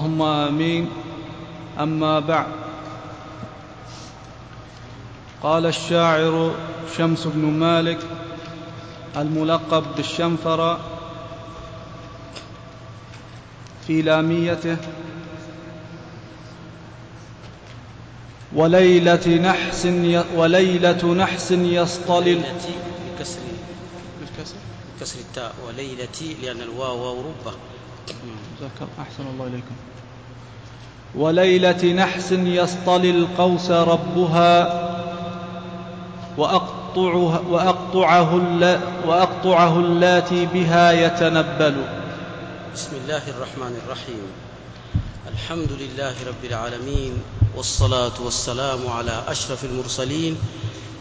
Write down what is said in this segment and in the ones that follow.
اللهم آمين. أما بعد. قال الشاعر شمس بن مالك الملقب بالشنفر في لاميته وليلة نحس وليلة نحس يصطلي بكسر بالكسر بكسر التاء وليلتي لأن الواو واو ربة. جزاك أحسن الله إليكم. وليلة نحس يصطلي القوس ربها وأقطعه, الل وأقطعه اللاتي بها يتنبل. بسم الله الرحمن الرحيم. الحمد لله رب العالمين والصلاة والسلام على أشرف المرسلين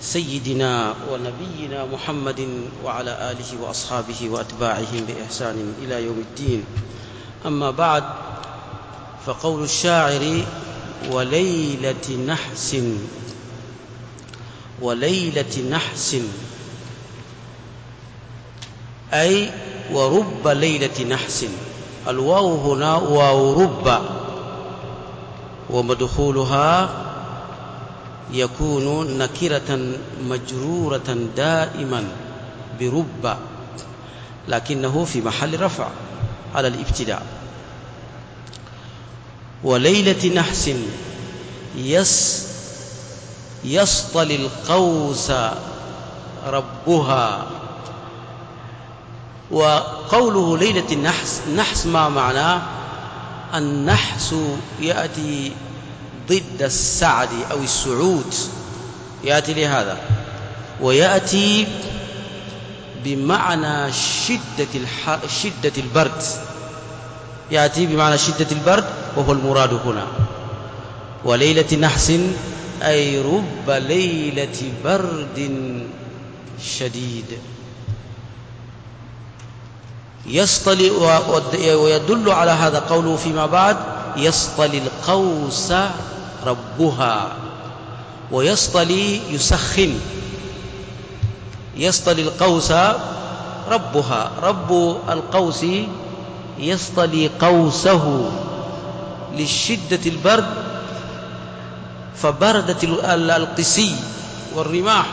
سيدنا ونبينا محمد وعلى آله وأصحابه وأتباعهم بإحسان إلى يوم الدين. أما بعد فقول الشاعر وليلة نحس وليلة نحس أي ورب ليلة نحس. الواو هنا واو رب ومدخولها يكون نكرة مجرورة دائما برب لكنه في محل رفع. على الابتداء. وليلة نحس يس يسطل القوس ربها. وقوله ليلة النحس النحس ما معناه النحس يأتي ضد السعد أو السعود. يأتي لهذا. ويأتي بمعنى شدة, الح... شدة البرد. يأتي بمعنى شدة البرد وهو المراد هنا. وليلة نحس أي رب ليلة برد شديد. يصطلي ويدل على هذا قوله فيما بعد يصطلي القوس ربها. ويصطلي يسخن. يصطلي القوس ربها. رب القوس يصطلي قوسه لشدة البرد فبردت القسي والرماح.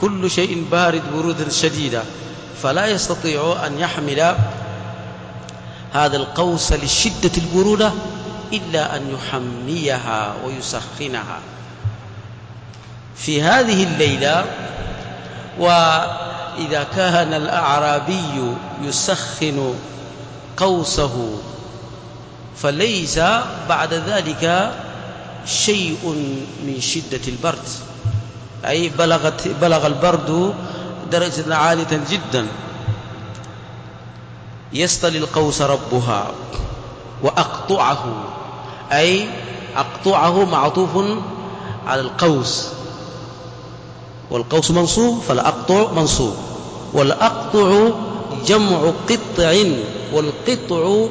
كل شيء بارد برودا شديدا فلا يستطيع أن يحمل هذا القوس لشدة البرودة إلا أن يحميها ويسخنها. في هذه الليلة وإذا كان الأعرابي يسخن قوسه فليس بعد ذلك شيء من شدة البرد أي بلغت بلغ البرد درجة عالية جدا. يستلي القوس ربها وأقطعه أي أقطعه معطوف على القوس. والقوس منصوب فالأقطع منصوب. والأقطع جمع قطع والقطع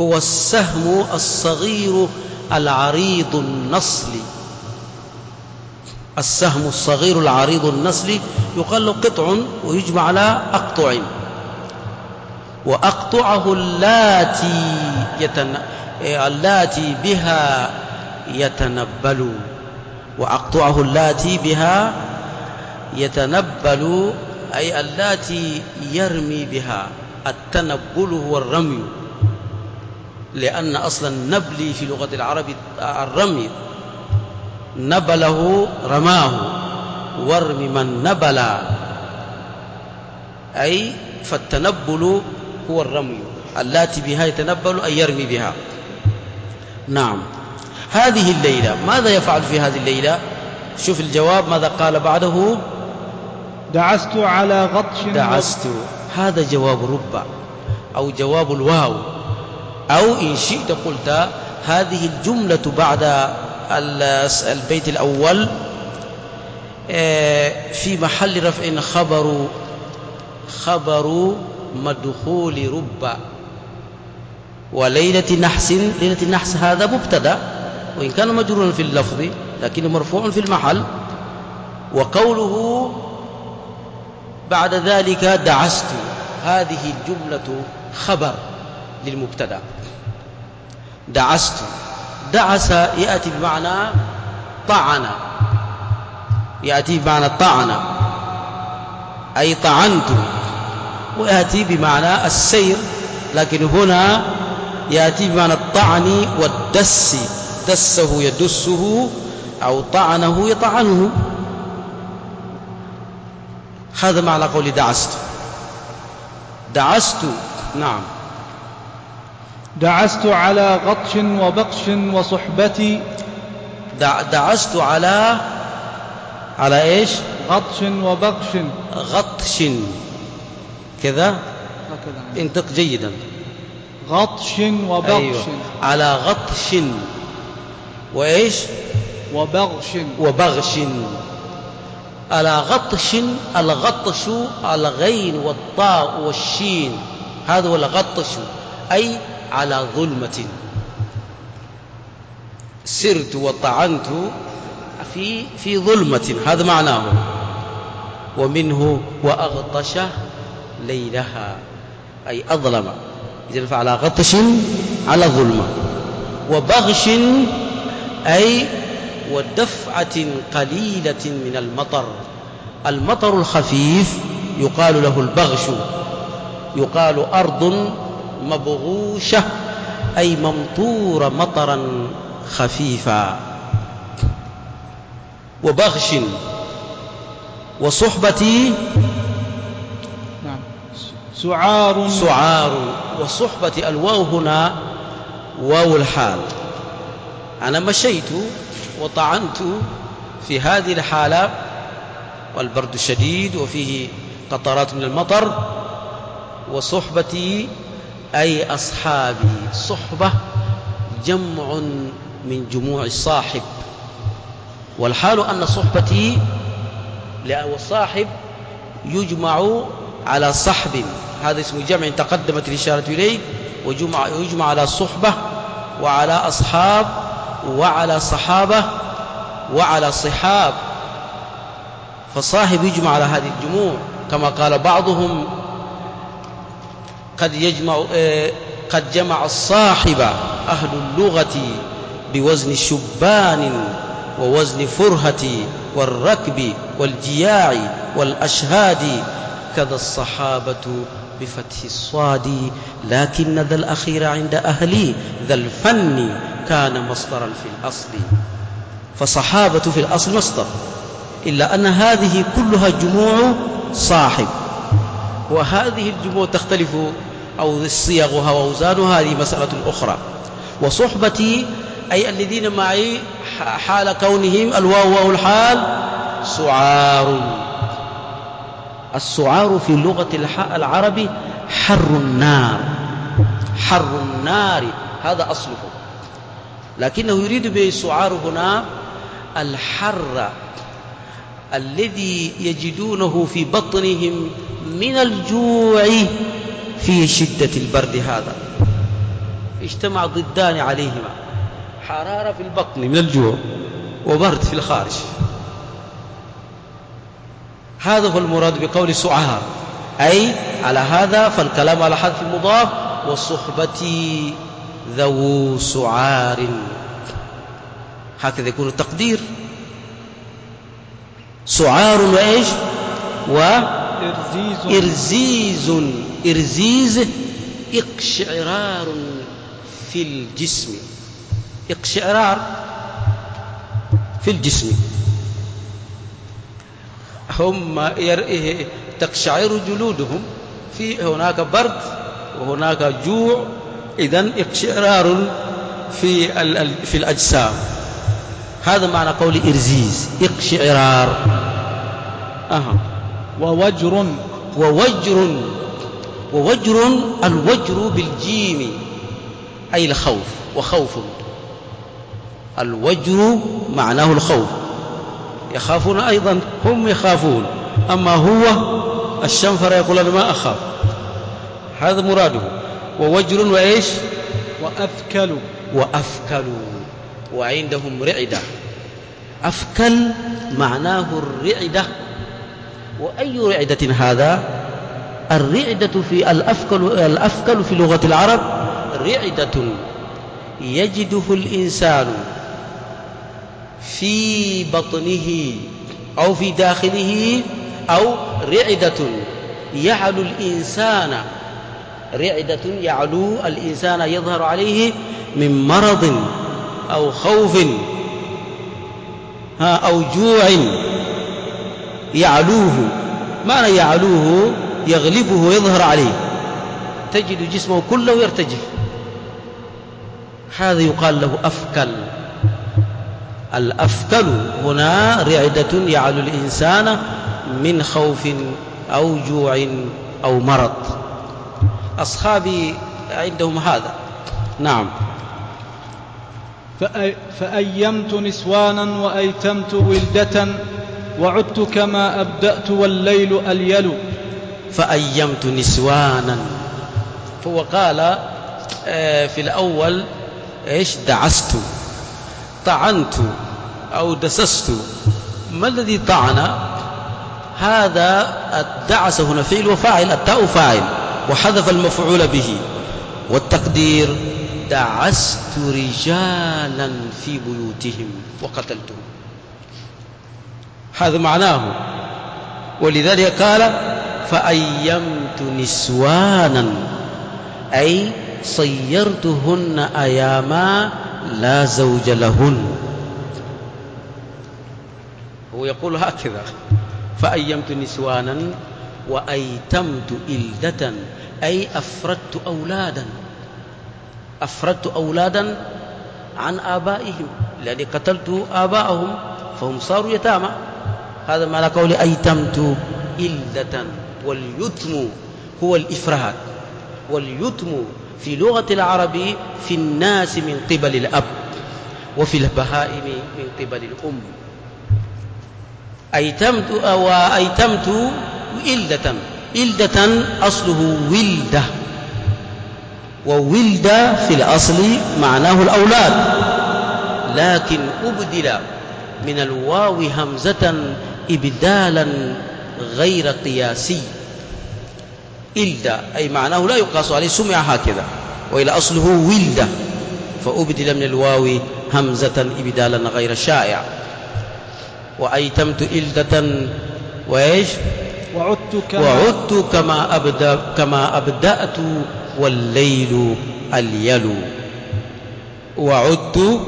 هو السهم الصغير العريض النصل السهم الصغير العريض النصل يقال له قطع ويجمع على أقطع. وأقطعه اللاتي يتن... اللاتي بها يتنبل. وأقطعه اللاتي بها يتنبل أي اللاتي يرمي بها التنبل هو الرمي. لأن أصلا النبل في لغة العرب الرمي. نبله رماه. وارم من نبل. أي فالتنبل هو الرمي. اللاتي بها يتنبل أي يرمي بها. نعم. هذه الليلة. ماذا يفعل في هذه الليلة؟ شوف الجواب. ماذا قال بعده؟ دعست على غطش دعست. هذا جواب رب أو جواب الواو. أو إن شئت قلت هذه الجملة بعد البيت الأول آه، في محل رفع خبر خبر مدخول رب وليلة نحس ليلة النحس هذا مبتدأ. وإن كان مجرورا في اللفظ لكنه مرفوع في المحل وقوله بعد ذلك دعست هذه الجملة خبر للمبتدأ. دعست دعس يأتي بمعنى طعن. يأتي بمعنى طعن أي طعنت. ويأتي بمعنى السير لكن هنا يأتي بمعنى الطعن والدس. دسه يدسه أو طعنه يطعنه. هذا معنى قول دعست. دعست نعم. دعست على غطش وبقش وصحبتي دع دعست على على إيش؟ غطش وبقش غطش. كذا؟ انطق جيدا. غطش وبغش أيوة. على غطش. وإيش؟ وبغش. وبغش. على غطش الغطش الغين والطاء والشين. هذا هو الغطش أي على ظلمة. سرت وطعنت في في ظلمة. هذا معناه. ومنه وأغطش ليلها أي أظلم. إذن فعلى غطش على ظلمة. وبغش أي ودفعة قليلة من المطر. المطر الخفيف يقال له البغش. يقال أرض مبغوشة أي ممطورة مطرا خفيفا. وبغش. وصحبتي نعم. سعار. سعار. وصحبة الواو هنا واو الحال. أنا مشيت وطعنت في هذه الحالة والبرد الشديد وفيه قطرات من المطر وصحبتي أي أصحابي. صحبة جمع من جموع الصاحب. والحال أن صحبتي والصاحب يجمع على صحب. هذا اسم جمع تقدمت الإشارة إليه ويجمع يجمع على صحبة وعلى أصحاب وعلى صحابة وعلى صحاب فالصاحب يجمع على هذه الجموع كما قال بعضهم قد يجمع آه، قد جمع الصاحب أهل اللغة بوزن شبان ووزن فرهة والركب والجياع والأشهاد كذا الصحابة بفتح الصاد لكن ذا الأخير عند أهلي ذا الفن كان مصدرا في الأصل فصحابة في الأصل مصدر إلا أن هذه كلها جموع صاحب. وهذه الجموع تختلف أو صيغها وأوزانها هذه مسألة أخرى. وصحبتي أي الذين معي حال كونهم الواو واو الحال سعار. السعار في لغة العرب حر النار. حر النار هذا أصله. لكنه يريد به السعار هنا الحر الذي يجدونه في بطنهم من الجوع في شدة البرد هذا. اجتمع ضدان عليهما حرارة في البطن من الجوع وبرد في الخارج. هذا هو المراد بقول سعار. أي على هذا فالكلام على حذف المضاف وصحبتي ذو سعار. هكذا يكون التقدير. سعار وإيش؟ وإرزيز إرزيز. إرزيز. إقشعرار في الجسم. إقشعرار في الجسم. هم تقشعر جلودهم. في هناك برد وهناك جوع. إذا إقشعرار في في الأجسام. هذا معنى قول إرزيز اقشعرار. أها. ووجر. ووجر. ووجر الوجر بالجيم. أي الخوف. وخوف. الوجر معناه الخوف. يخافون أيضا هم يخافون. أما هو الشنفر يقول أنا ما أخاف. هذا مراده. ووجر وإيش؟ وأفكل. وأفكل. وعندهم رعدة. أفكل معناه الرعدة. وأي رعدة هذا؟ الرعدة في الأفكل, الأفكل في لغة العرب رعدة يجده الإنسان في بطنه أو في داخله أو رعدة يعلو الإنسان. رعدة يعلو الإنسان يظهر عليه من مرض. أو خوف أو جوع يعلوه. معنى يعلوه يغلبه ويظهر عليه. تجد جسمه كله يرتجف. هذا يقال له أفكل. الأفكل هنا رعدة يعلو الإنسان من خوف أو جوع أو مرض. أصحابي عندهم هذا. نعم. فأيمت نسوانا وأيتمت ولدة وعدت كما أبدأت والليل أليل. فأيمت نسوانا. فهو قال آه، في الأول إيش؟ دعست طعنت أو دسست. ما الذي طعن؟ هذا الدعس هنا فعل وفاعل التاء فاعل وحذف المفعول به. والتقدير دعست رجالا في بيوتهم وقتلتهم. هذا معناه. ولذلك قال فأيمت نسوانا أي صيرتهن أياما لا زوج لهن. هو يقول هكذا فأيمت نسوانا وأيتمت إلدة أي أفردت أولادا. أفردت أولادا عن آبائهم. لأني قتلت آباءهم فهم صاروا يتامى. هذا معنى قولي أيتمت إلدة واليتم هو الإفراد. واليتم في لغة العرب في الناس من قبل الأب وفي البهائم من قبل الأم. أيتمت أو أيتمت إلدة إلدة أصله ولدة وولد في الأصل معناه الأولاد لكن أبدل من الواو همزة إبدالا غير قياسي. إلد أي معناه لا يقاس عليه سمع هكذا وإلى أصله ولد فأبدل من الواو همزة إبدالا غير شائع. وأيتمت إلدة وإيش؟ وعدت كما, وعدت كما, أبدأ كما أبدأت والليل اليلو وعدت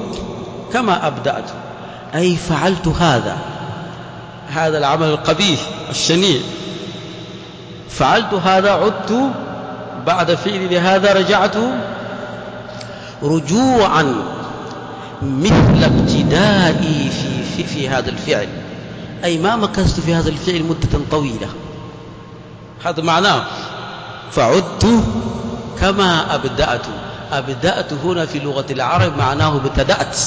كما أبدأت. أي فعلت هذا. هذا العمل القبيح الشنيع. فعلت هذا عدت. بعد فعل هذا رجعت رجوعا مثل ابتدائي في, في, في هذا الفعل. أي ما مكثت في هذا الفعل مدة طويلة. هذا معناه فعدت كما أبدأت. أبدأت هنا في لغة العرب معناه ابتدأت.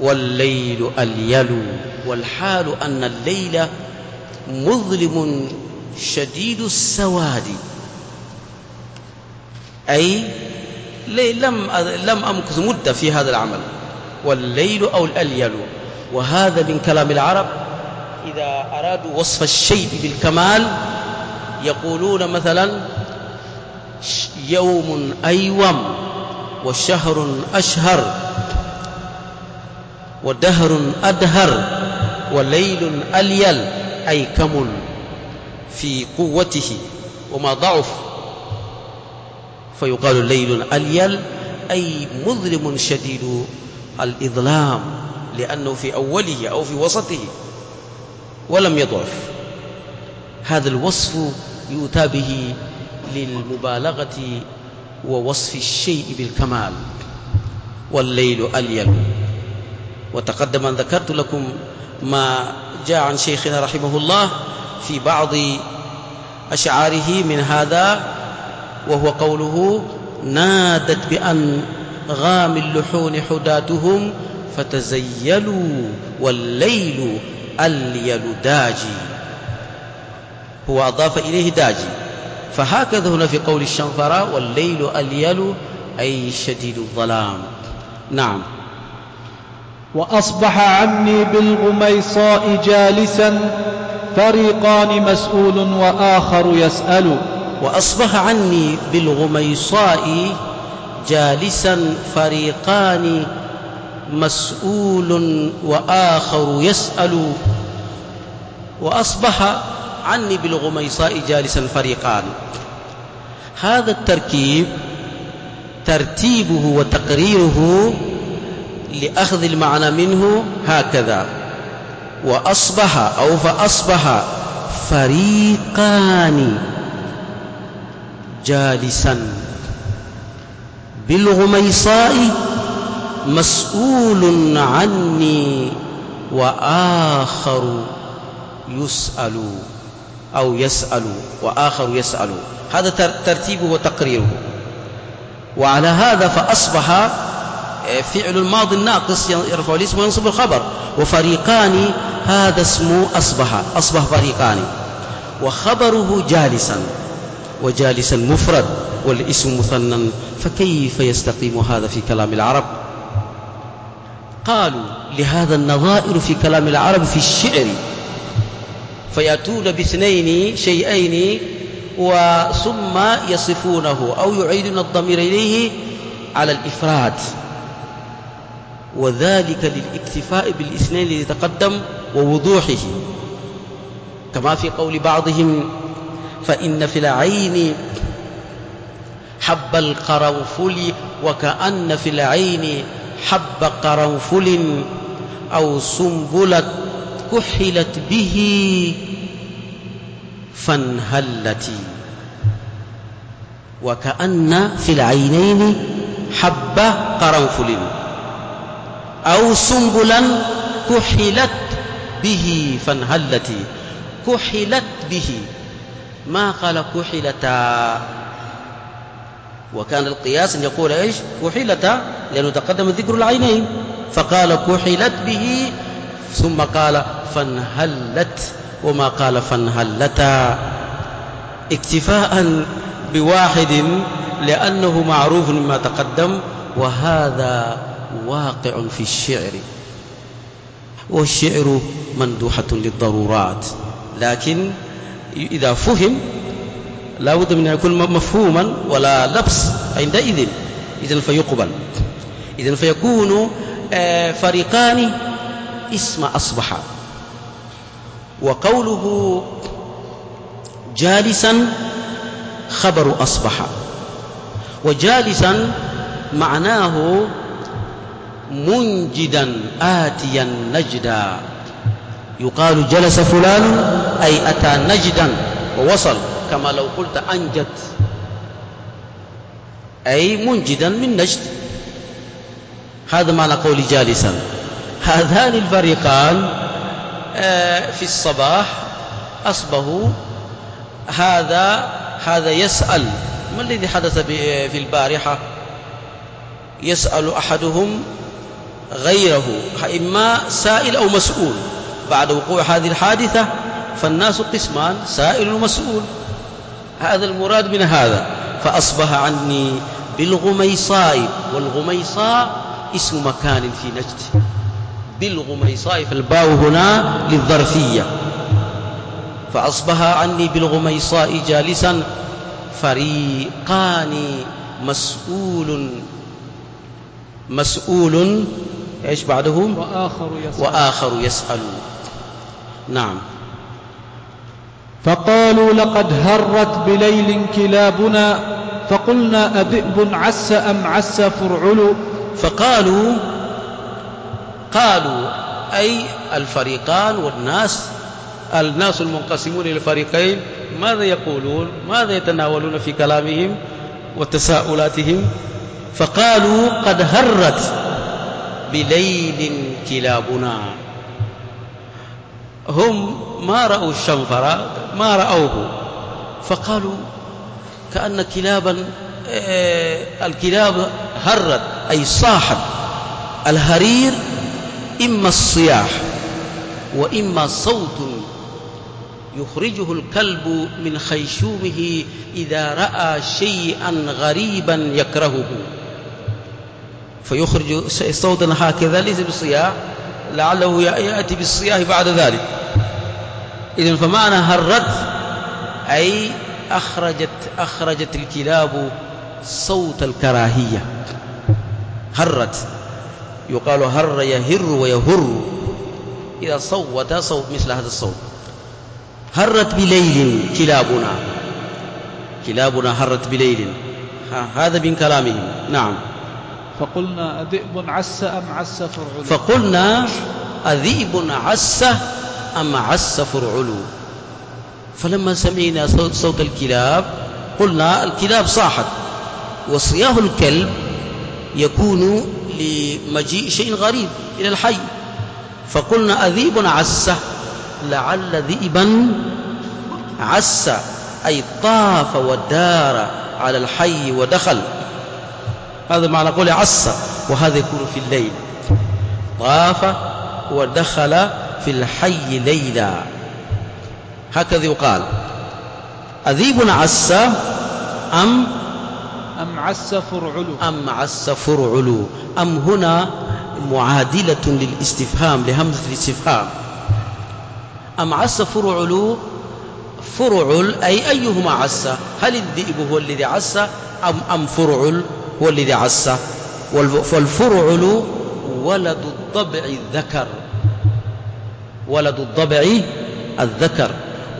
والليل اليلو والحال أن الليل مظلم شديد السواد. أي لم لم أمكث مدة في هذا العمل. والليل أو الأليل وهذا من كلام العرب إذا أرادوا وصف الشيء بالكمال يقولون مثلا يوم أيوم وشهر أشهر ودهر أدهر وليل أليل أي كمل في قوته وما ضعف. فيقال الليل أليل أي مظلم شديد الإظلام. لأنه في أوله أو في وسطه ولم يضعف. هذا الوصف يؤتى به للمبالغة ووصف الشيء بالكمال. والليل أليل وتقدم أن ذكرت لكم ما جاء عن شيخنا رحمه الله في بعض أشعاره من هذا وهو قوله نادت بأن غام اللحون حداتهم فتزيلوا والليل أليل داجي هو أضاف إليه داجي. فهكذا هنا في قول الشنفراء والليل أليل أي شديد الظلام. نعم. وأصبح عني بالغميصاء جالسا فريقان مسؤول وآخر يسأل. وأصبح عني بالغميصاء جالسا فريقان مسؤول وآخر يسأل وأصبح عني بالغميصاء جالسا فريقان. هذا التركيب ترتيبه وتقريره لأخذ المعنى منه هكذا وأصبح أو فأصبح فريقان جالسا بالغميصاء مسؤول عني وآخر يسأل أو يسأل وآخر يسأل. هذا ترتيبه وتقريره. وعلى هذا فأصبح آه، فعل الماضي الناقص يرفع الاسم وينصب الخبر. وفريقان هذا اسمه أصبح أصبح فريقان. وخبره جالسا وجالسا مفرد والاسم مثنى فكيف يستقيم هذا في كلام العرب؟ قالوا لهذا النظائر في كلام العرب في الشعر. فيأتون باثنين شيئين وثم يصفونه أو يعيدون الضمير إليه على الإفراد. وذلك للاكتفاء بالاثنين الذي تقدم ووضوحه. كما في قول بعضهم فإن في العين حب القرنفل وكأن في العين حب قرنفل أو سنبلة كحلت به فانهلت. وكأن في العينين حب قرنفل أو سنبلا كحلت به فانهلت. كحلت به. ما قال كحلتا؟ وكان القياس أن يقول إيش؟ كحلتا لأنه تقدم ذكر العينين. فقال كحلت به ثم قال فانهلت وما قال فانهلتا. اكتفاء بواحد لأنه معروف مما تقدم وهذا واقع في الشعر. والشعر مندوحة للضرورات. لكن إذا فهم لا بد من أن يكون مفهوما ولا لبس عندئذ إذن فيقبل. إذن فيكون آه، فريقان اسم أصبح. وقوله جالسا خبر أصبح. وجالسا معناه منجدا آتيا نجدا. يقال جلس فلان أي أتى نجدا. ووصل كما لو قلت أنجد أي منجدا من نجد. هذا معنى قول جالسا. هذان الفريقان آه، في الصباح أصبحوا هذا هذا يسأل. ما الذي حدث في البارحة؟ يسأل أحدهم غيره إما سائل أو مسؤول. بعد وقوع هذه الحادثة فالناس قسمان سائل ومسؤول. هذا المراد من هذا. فأصبح عني بالغميصاء والغميصاء اسم مكان في نجد. بالغميصاء فالباء هنا للظرفية. فأصبح عني بالغميصاء جالسا فريقان مسؤول مسؤول إيش بعدهم؟ وآخر يسأل. وآخر يسأل. نعم. فقالوا لقد هرت بليل كلابنا فقلنا أذئب عس أم عس فرعل؟ فقالوا قالوا أي الفريقان والناس الناس المنقسمون إلى الفريقين ماذا يقولون؟ ماذا يتناولون في كلامهم وتساؤلاتهم؟ فقالوا قد هرت بليل كلابنا. هم ما رأوا الشنفر ما رأوه. فقالوا كأن كلابا آه، الكلاب هرت أي صاحت. الهرير إما الصياح وإما صوت يخرجه الكلب من خيشومه إذا رأى شيئا غريبا يكرهه. فيخرج صوتا هكذا ليس بالصياح لعله يأتي بالصياح بعد ذلك. إذن فمعنى هرت أي أخرجت أخرجت الكلاب صوت الكراهية. هرت. يقال هر يهر ويهر. إذا صوت صوت مثل هذا الصوت. هرت بليل كلابنا. كلابنا هرت بليل. هذا من كلامهم. نعم. فقلنا أذئب عس أم عس فرعل فقلنا أذئب عس أم عس فرعل فلما سمعنا صوت, صوت الكلاب قلنا الكلاب صاحت وصياه الكلب يكون لمجيء شيء غريب إلى الحي. فقلنا أذيب عس لعل ذئبا عس أي طاف ودار على الحي ودخل. هذا معنى قول عس وهذا يكون في الليل. طاف ودخل في الحي ليلا. هكذا يقال. أذيب عس أم؟ أم عس فرعل أم عس فرعل أم هنا معادلة للاستفهام لهمزة الاستفهام. أم عس فرعل فرعل أي أيهما عس هل الذئب هو الذي عس أم, أم فرعل؟ هو الذي عس والفرعل ولد الضبع الذكر. ولد الضبع الذكر.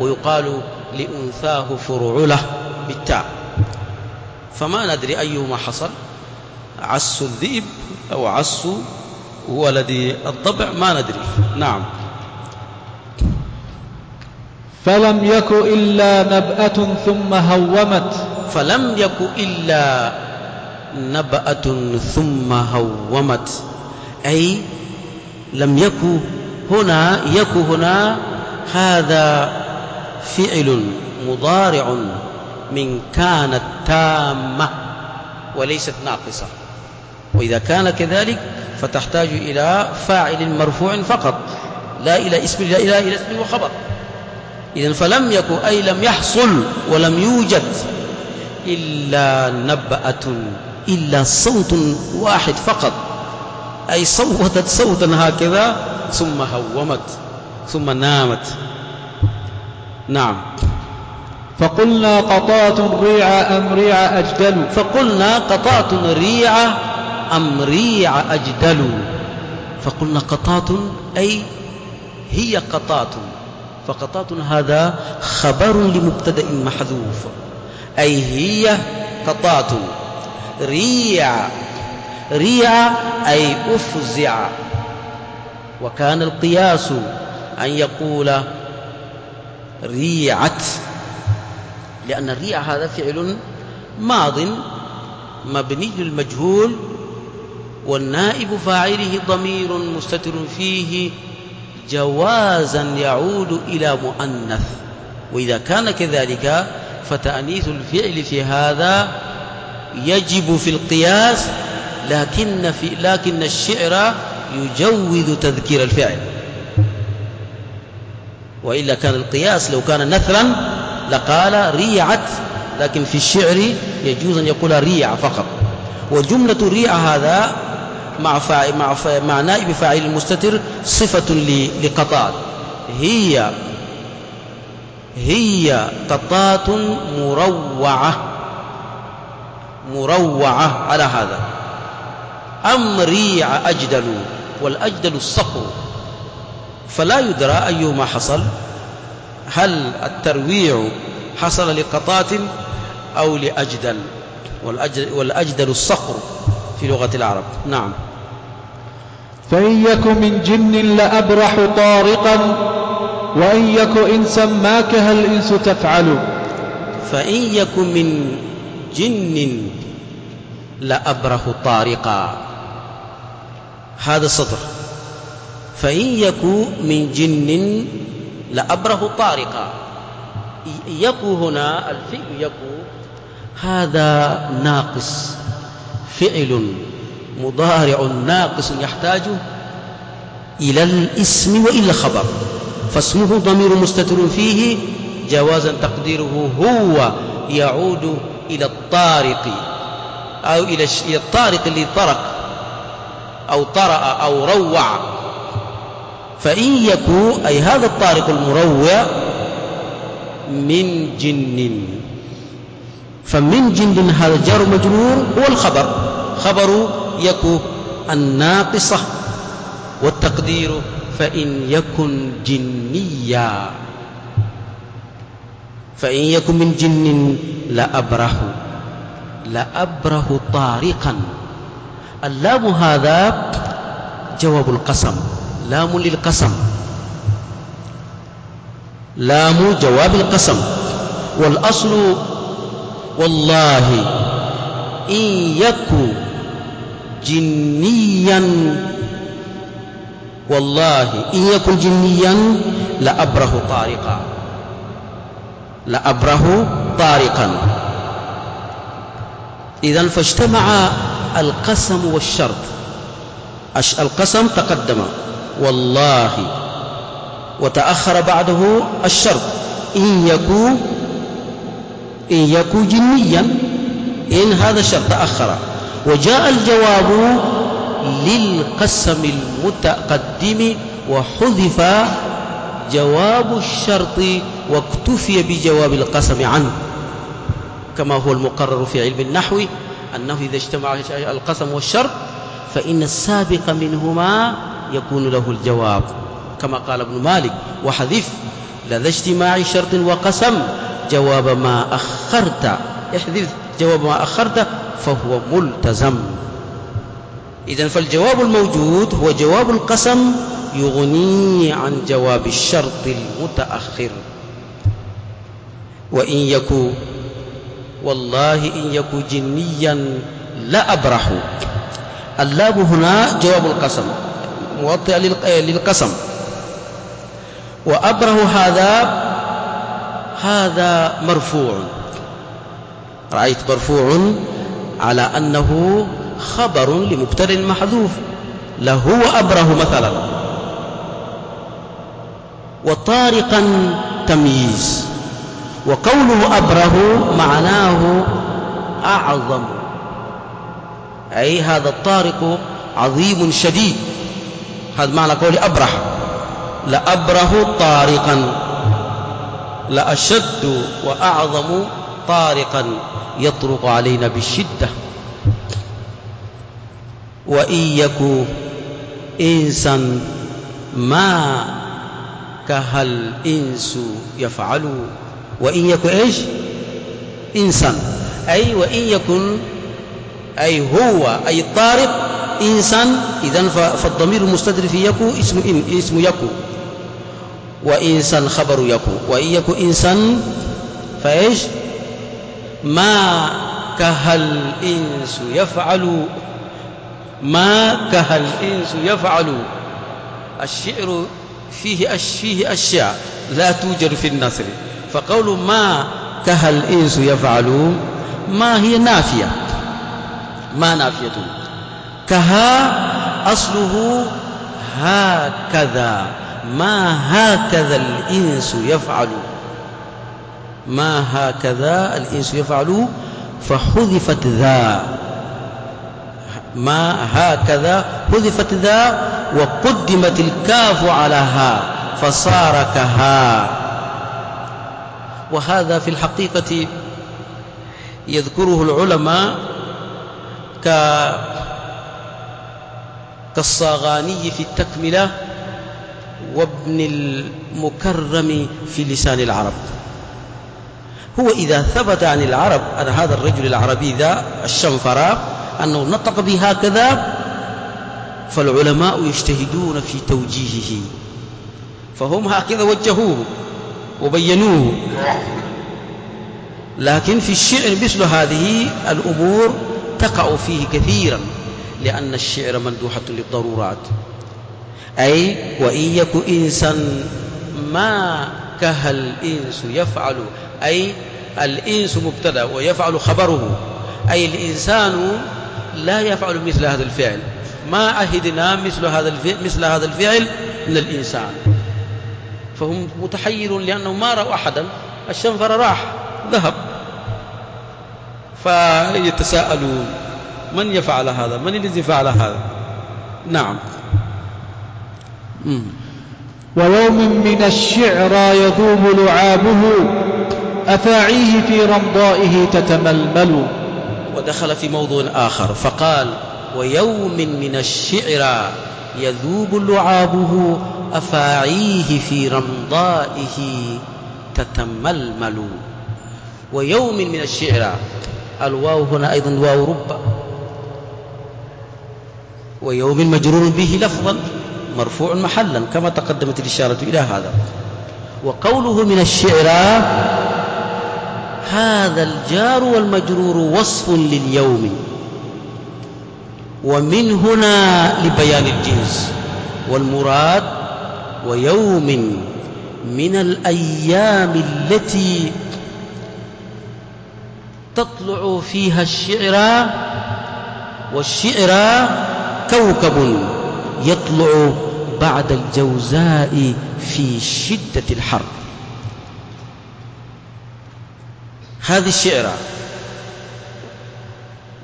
ويقال لأنثاه فرعله بالتاء. فما ندري أيهما حصل. عس الذئب أو عس ولد الضبع ما ندري. نعم. فلم يك إلا نبأة ثم هومت. فلم يك إلا نبأة ثم هومت. أي لم يك هنا يك هنا هذا فعل مضارع من كانت تامة وليست ناقصة. وإذا كان كذلك فتحتاج إلى فاعل مرفوع فقط. لا إلى اسم لا إلى إلى اسم وخبر. إذا فلم يكن أي لم يحصل ولم يوجد إلا نبأة إلا صوت واحد فقط. أي صوتت صوتا هكذا ثم هومت ثم نامت. نعم. فقلنا قطاة ريع أم ريع أجدل؟ فقلنا قطاة ريع أم ريع أجدل. فقلنا قطاة أي هي قطاة فقطاة هذا خبر لمبتدأ محذوف. أي هي قطاة ريع. ريع أي أفزع. وكان القياس أن يقول ريعت لأن الريع هذا فعل ماض مبني للمجهول والنائب فاعله ضمير مستتر فيه جوازا يعود إلى مؤنث. وإذا كان كذلك فتأنيث الفعل في هذا يجب في القياس لكن, في لكن الشعر يجوز تذكير الفعل. وإلا كان القياس لو كان نثرا لقال ريعت لكن في الشعر يجوز أن يقول ريع فقط. وجملة ريع هذا مع, فاعل مع, فاعل مع نائب فاعل المستتر صفة لقطات. هي هي قطات مروعة. مروعة على هذا. أم ريع أجدل والأجدل الصقر فلا يدرى أيهما حصل. هل الترويع حصل لقطات أو لأجدل؟ والأجدل الصقر في لغة العرب. نعم. فإن يك من جن لأبرح طارقا وإن يك إنسا ما كها الإنس تفعل. فإن يك من جن لأبرح طارقا. هذا السطر فإن يك من جن لأبره طارقا. يكو هنا الفعل يكو. هذا ناقص. فعل مضارع ناقص يحتاج إلى الاسم وإلى الخبر. فاسمه ضمير مستتر فيه. جوازا تقديره هو يعود إلى الطارق أو إلى الطارق اللي طرق أو طرأ أو روع. فإن يكو أي هذا الطارق المروع من جن. فمن جند هذا الجار مجرور هو الخبر. خبر يكو الناقصة والتقدير فإن يكن جنيا. فإن يكن من جن لأبره لأبره طارقا. اللام هذا جواب القسم لام للقسم. لام جواب القسم. والأصل والله إن يكو جنيا والله إن يكن جنيا لأبره طارقا. لأبره طارقا. إذا فاجتمع القسم والشرط. القسم تقدم. والله. وتأخر بعده الشرط. إن يكو إن يكو جنيا. إن هذا الشرط تأخر. وجاء الجواب للقسم المتقدم وحذف جواب الشرط واكتفي بجواب القسم عنه كما هو المقرر في علم النحو أنه إذا اجتمع القسم والشرط فإن السابق منهما يكون له الجواب. كما قال ابن مالك وحذف لذا اجتماع شرط وقسم جواب ما أخرت. احذف جواب ما أخرت فهو ملتزم. إذا فالجواب الموجود هو جواب القسم يغني عن جواب الشرط المتأخر. وإن يكو والله إن يكو جنيا لأبرح اللام هنا جواب القسم موطئ للقسم. وأبره هذا هذا مرفوع. رأيت مرفوع على أنه خبر لمبتد محذوف. لهو أبره مثلا. وطارقا تمييز. وقوله أبره معناه أعظم. أي هذا الطارق عظيم شديد. هذا معنى قول أبرح لأبره طارقا. لأشد وأعظم طارقا يطرق علينا بالشدة. وإن يكو إنسا ما كهل الإنس يفعل وإن يكن إيش؟ إنسان. أي وإن يكن أي هو أي الطارق إنسان إذن فالضمير المستدر في يكو اسم إن اسم يكو. وإنسان خبر يكو. وإن يكو إنسان فإيش؟ ما كهل الإنس يفعل ما كهل الإنس يفعل. الشعر فيه أش فيه أشياء لا توجد في النثر. فقول ما كهى الإنس يفعل ما هي نافية؟ ما نافية؟ كها أصله هكذا ما هكذا الإنس يفعل ما هكذا الإنس يفعل فحذفت ذا. ما هكذا حذفت ذا وقدمت الكاف على ها فصار كها. وهذا في الحقيقة يذكره العلماء ك كالصاغاني في التكملة وابن المكرم في لسان العرب. هو إذا ثبت عن العرب أن هذا الرجل العربي ذا الشنفرة أنه نطق بهكذا فالعلماء يجتهدون في توجيهه فهم هكذا وجهوه. وبينوه. لكن في الشعر مثل هذه الأمور تقع فيه كثيرا لأن الشعر مندوحة للضرورات. أي وإن يك إنسا ما كه الإنس يفعل أي الإنس مبتدأ ويفعل خبره أي الإنسان لا يفعل مثل هذا الفعل. ما عهدنا مثل هذا الفعل مثل هذا الفعل من الإنسان. فهم متحيرون لأنه ما رأوا أحدا. الشنفر راح ذهب. فيتساءلون من يفعل هذا؟ من الذي فعل هذا؟ نعم. ويوم من الشعرى يذوب لعابه أفاعيه في رمضائه تتململ. ودخل في موضوع آخر فقال ويوم من الشعر يذوب لعابه أفاعيه في رمضائه تتململ. ويوم من الشعر. الواو هنا أيضا واو رب. ويوم مجرور به لفظا مرفوع محلا كما تقدمت الإشارة إلى هذا. وقوله من الشعر هذا الجار والمجرور وصف لليوم. ومن هنا لبيان الجنس. والمراد ويوم من الأيام التي تطلع فيها الشعر والشعر كوكب يطلع بعد الجوزاء في شدة الحر. هذه الشعرة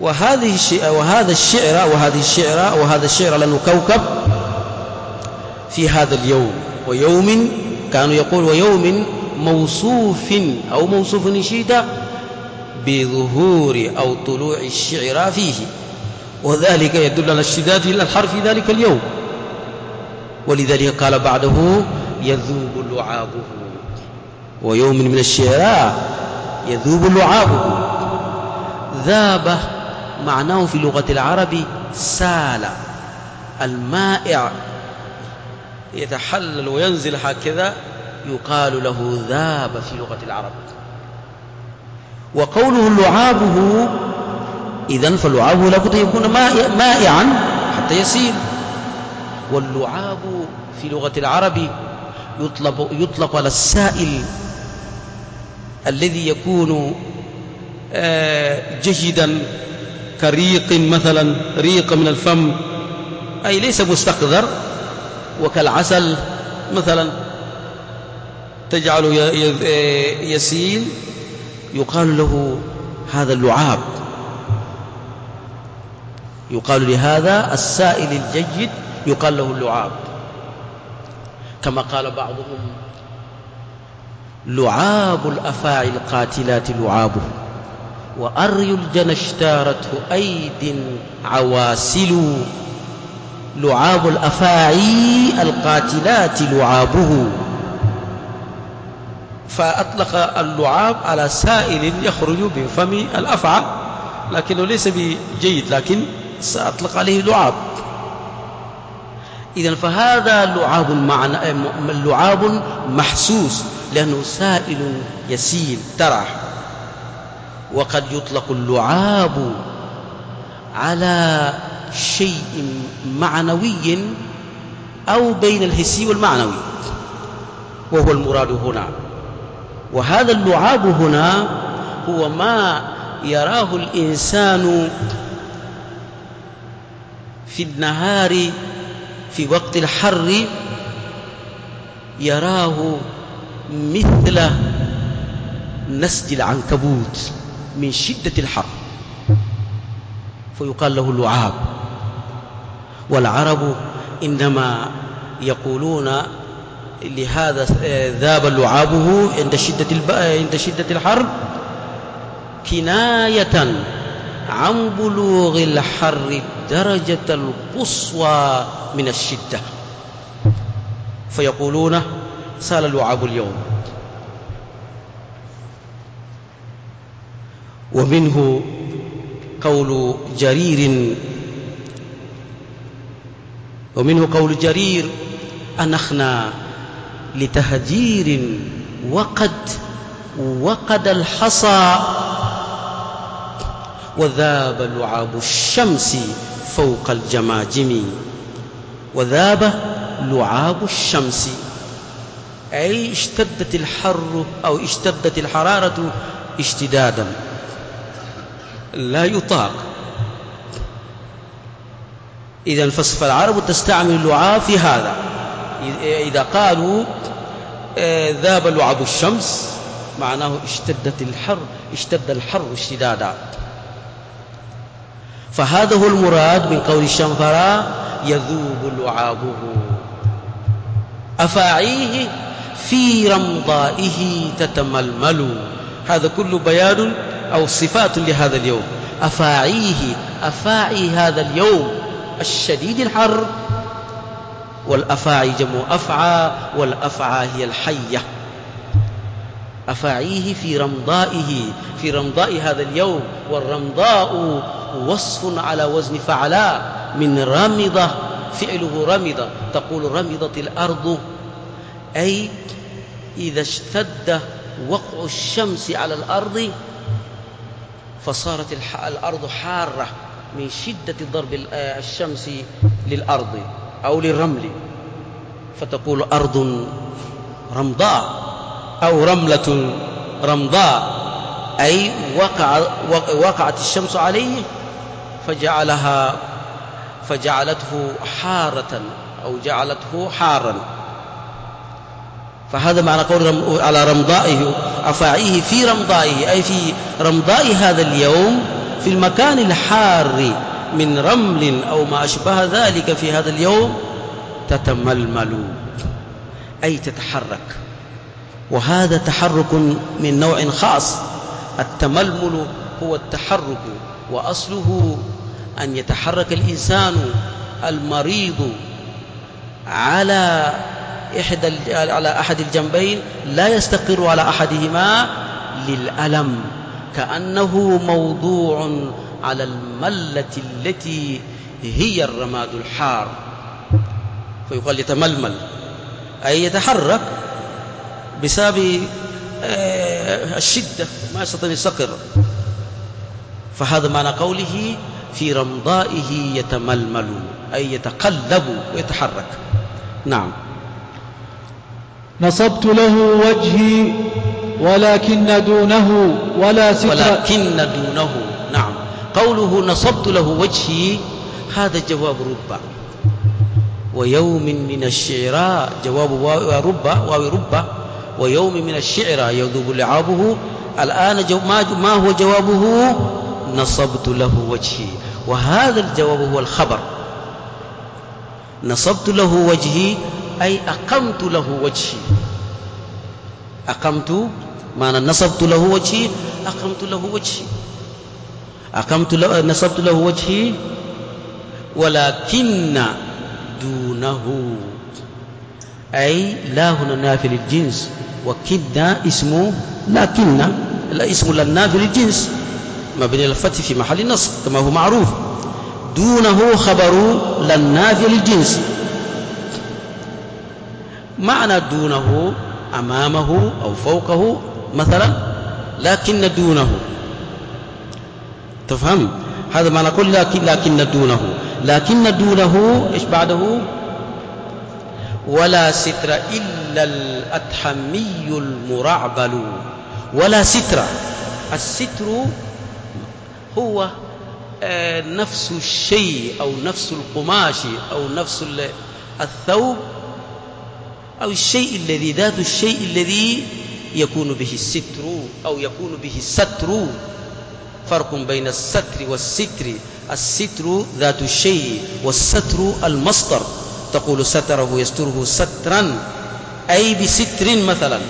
وهذه الشعر وهذا الشعر وهذه الشعر وهذا الشعر لأنه كوكب. في هذا اليوم ويوم كانوا يقول ويوم موصوف أو موصوف نشيد بظهور أو طلوع الشعر فيه. وذلك يدل على اشتداد الحر في ذلك اليوم. ولذلك قال بعده يذوب لعابه. ويوم من الشعراء يذوب لعابه. ذاب معناه في لغة العرب سال المائع. يتحلل وينزل هكذا يقال له ذاب في لغة العرب. وقوله لعابه إذن فلعابه لابد أن يكون مائعا حتى يسيل واللعاب في لغة العرب يطلب, يطلق على السائل الذي يكون آه، جيدا كريق مثلا ريق من الفم أي ليس مستقذر. وكالعسل مثلا تجعل يسيل يقال له هذا اللعاب. يقال لهذا السائل الجيد يقال له اللعاب. كما قال بعضهم لعاب الأفاعي القاتلات لعابه وأري الجنى اشتارته أيد عواسل لعاب الأفاعي القاتلات لعابه. فأطلق اللعاب على سائل يخرج من فم الأفعى لكنه ليس بجيد لكن سأطلق عليه لعاب. إذا فهذا لعاب معنى لعاب محسوس لأنه سائل يسيل ترح وقد يطلق اللعاب على شيء معنوي أو بين الحسي والمعنوي وهو المراد هنا. وهذا اللعاب هنا هو ما يراه الإنسان في النهار في وقت الحر يراه مثل نسج العنكبوت من شدة الحر. فيقال له اللعاب. والعرب إنما يقولون لهذا ذاب لعابه عند شدة عند شدة الحر كناية عن بلوغ الحر الدرجة القصوى من الشدة. فيقولون سال اللعاب اليوم. ومنه قول جرير. ومنه قول جرير أنخنا لتهجير وقد وقد الحصى وذاب لعاب الشمس فوق الجماجم. وذاب لعاب الشمس. أي اشتدت الحر أو اشتدت الحرارة اشتدادا. لا يطاق. إذا فالعرب تستعمل اللعاب في هذا. إذا قالوا آه، ذاب لعب الشمس معناه اشتدت الحر اشتد الحر اشتدادا. فهذا هو المراد من قول الشنفراء يذوب لعابه. أفاعيه في رمضائه تتململ. هذا كله بيان أو صفات لهذا اليوم. أفاعيه أفاعي هذا اليوم. الشديد الحر. والأفاعي جمع أفعى والأفعى هي الحية. أفاعيه في رمضائه في رمضاء هذا اليوم. والرمضاء وصف على وزن فعلاء. من رمضة فعله رمضة. تقول رمضت الأرض. أي إذا اشتد وقع الشمس على الأرض فصارت الأرض حارة من شدة ضرب الشمس للأرض أو للرمل. فتقول أرض رمضاء أو رملة رمضاء. أي وقع وقعت الشمس عليه فجعلها فجعلته حارة أو جعلته حارا. فهذا معنى قول على رمضائه أفاعيه في رمضائه أي في رمضاء هذا اليوم في المكان الحار من رمل أو ما أشبه ذلك في هذا اليوم تتململ أي تتحرك. وهذا تحرك من نوع خاص التململ هو التحرك وأصله أن يتحرك الإنسان المريض على إحدى على أحد الجنبين لا يستقر على أحدهما للألم كأنه موضوع على الملة التي هي الرماد الحار. فيقال يتململ أي يتحرك بسبب آه، الشدة ما يستطيع يستقر. فهذا معنى قوله في رمضائه يتململ أي يتقلب ويتحرك. نعم. نصبت له وجهي ولكن دونه ولا ستر. ولكن دونه نعم. قوله نصبت له وجهي هذا جواب رب ويوم من الشعراء جواب رب واو رب ويوم من الشعراء يذوب لعابه. الآن ما هو جوابه؟ نصبت له وجهي. وهذا الجواب هو الخبر. نصبت له وجهي أي أقمت له وجهي. أقمت معنى نصبت له وجهي أقمت له وجهي. أقمت له نصبت له وجهي ولكن دونه. أي لا هنا نافل الجنس وكنا اسمه لكن لا اسم للنافل الجنس. مبني الفتح في محل نصب كما هو معروف. دونه خبر للنافل الجنس. معنى دونه أمامه أو فوقه مثلا لكن دونه. تفهم؟ هذا ما نقول لكن لكن دونه. لكن دونه إيش بعده؟ ولا ستر إلا الأتحمي المرعبل. ولا ستر. الستر هو آه، نفس الشيء أو نفس القماش أو نفس الثوب أو الشيء الذي ذات الشيء الذي يكون به الستر أو يكون به الستر. فرق بين الستر والستر. الستر ذات الشيء والستر المصدر. تقول ستره يستره سترا. أي بستر مثلا.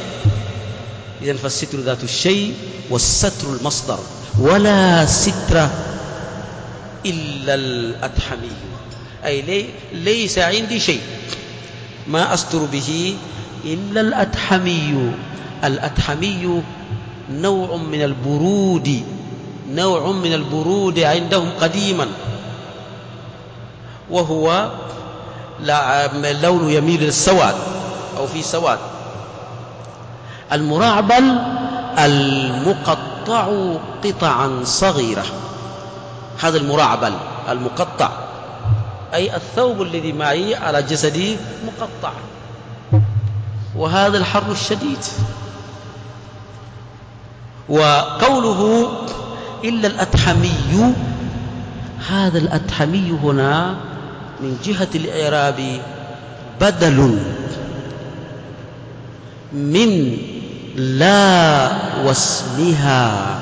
إذا فالستر ذات الشيء والستر المصدر. ولا ستر إلا الأتحمي أي لي ليس عندي شيء. ما أستر به إلا الأتحمي الأتحمي نوع من البرود نوع من البرود عندهم قديما. وهو لون يميل للسواد أو في سواد. المرعبل المقطع قطعا صغيرة. هذا المرعبل المقطع. أي الثوب الذي معي على جسدي مقطع. وهذا الحر الشديد. وقوله إلا الأتحمي هذا الأتحمي هنا من جهة الإعراب بدل من لا واسمها.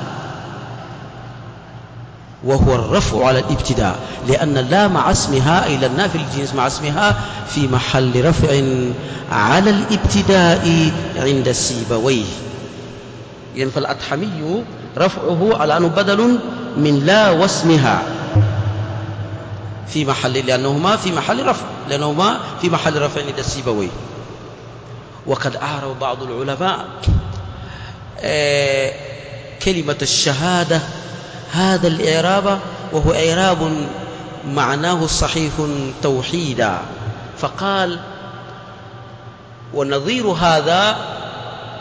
وهو الرفع على الابتداء لأن لا مع اسمها أي لنا في الجنس مع اسمها في محل رفع على الابتداء عند السيبويه. يعني فالأتحمي رفعه على أنه بدل من لا واسمها في محل لأنهما في محل رفع لأنهما في محل رفع لدى السيبوي وقد أعرب بعض العلماء آه، كلمة الشهادة هذا الإعراب وهو إعراب معناه الصحيح توحيدا. فقال ونظير هذا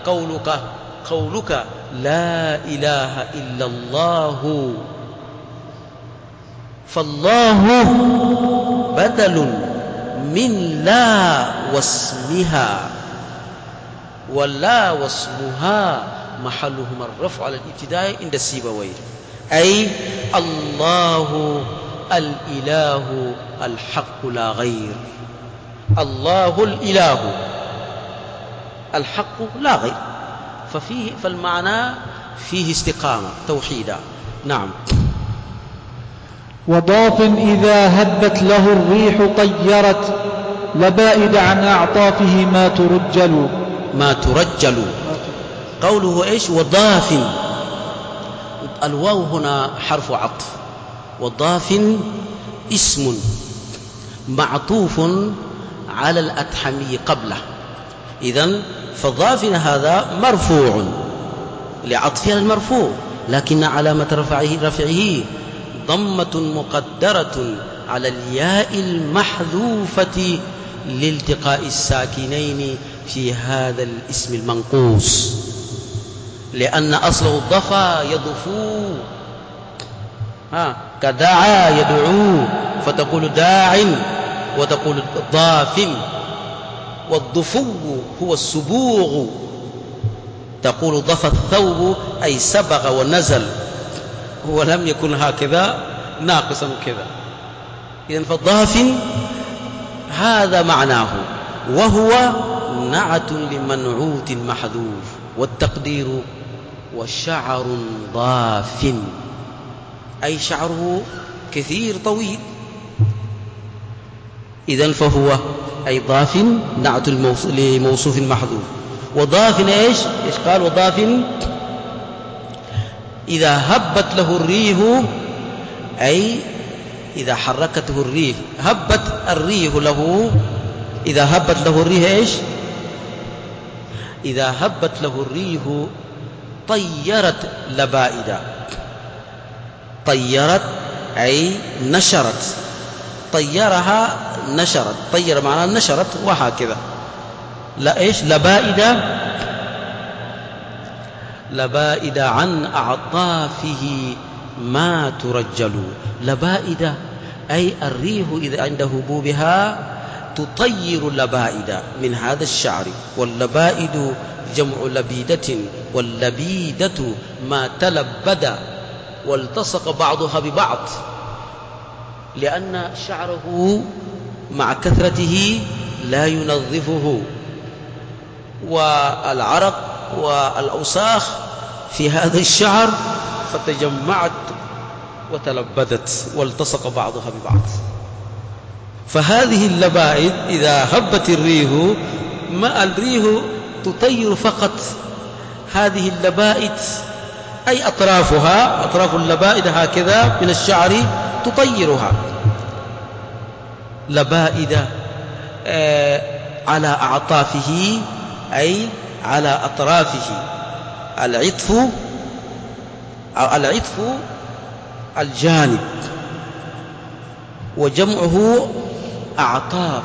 قولك قولك لا إله إلا الله فالله بدل من لا واسمها ولا واسمها محلهما الرفع على الابتداء عند السيبويه. أي الله الإله الحق لا غير. الله الإله الحق لا غير. ففيه فالمعنى فيه استقامة توحيدا نعم. وضاف إذا هبت له الريح طيرت لبائد عن أعطافه ما ترجل. ما ترجل. قوله إيش؟ وضاف. الواو هنا حرف عطف وضاف اسم معطوف على الأتحمي قبله. إذا فالضاف هذا مرفوع لعطفها المرفوع لكن علامة رفعه, رفعه ضمة مقدرة على الياء المحذوفة لالتقاء الساكنين في هذا الاسم المنقوص. لأن أصله الضفا يضفو. ها كدعا يدعو فتقول داع وتقول ضاف والضفو هو السبوغ. تقول ضف الثوب أي سبغ ونزل. هو لم يكن هكذا ناقصا كذا. إذن فالضاف هذا معناه. وهو نعت لمنعوت محذوف. والتقدير وشعر ضاف. أي شعره كثير طويل. إذا فهو أي ضاف نعت لموصوف محذوف. وضاف إيش؟ إيش قال؟ وضاف. إذا هبت له الريح أي إذا حركته الريح. هبت الريح له. إذا هبت له الريح إيش؟ إذا هبت له الريح طيرت لبائد. طيرت أي نشرت. طيرها نشرت. طير معناها نشرت وهكذا. لا إيش؟ لبائد. لبائد عن أعطافه ما ترجل. لبائد أي الريح إذا عند هبوبها تطير اللبائد من هذا الشعر واللبائد جمع لبيدة واللبيدة ما تلبد والتصق بعضها ببعض لأن شعره مع كثرته لا ينظفه والعرق والأوساخ في هذا الشعر فتجمعت وتلبدت والتصق بعضها ببعض. فهذه اللبائد إذا هبت الريح ما الريح تطير فقط. هذه اللبائد أي أطرافها أطراف اللبائد هكذا من الشعر تطيرها. لبائد آه على أعطافه أي على أطرافه. العطف العطف الجانب. وجمعه أعطاف.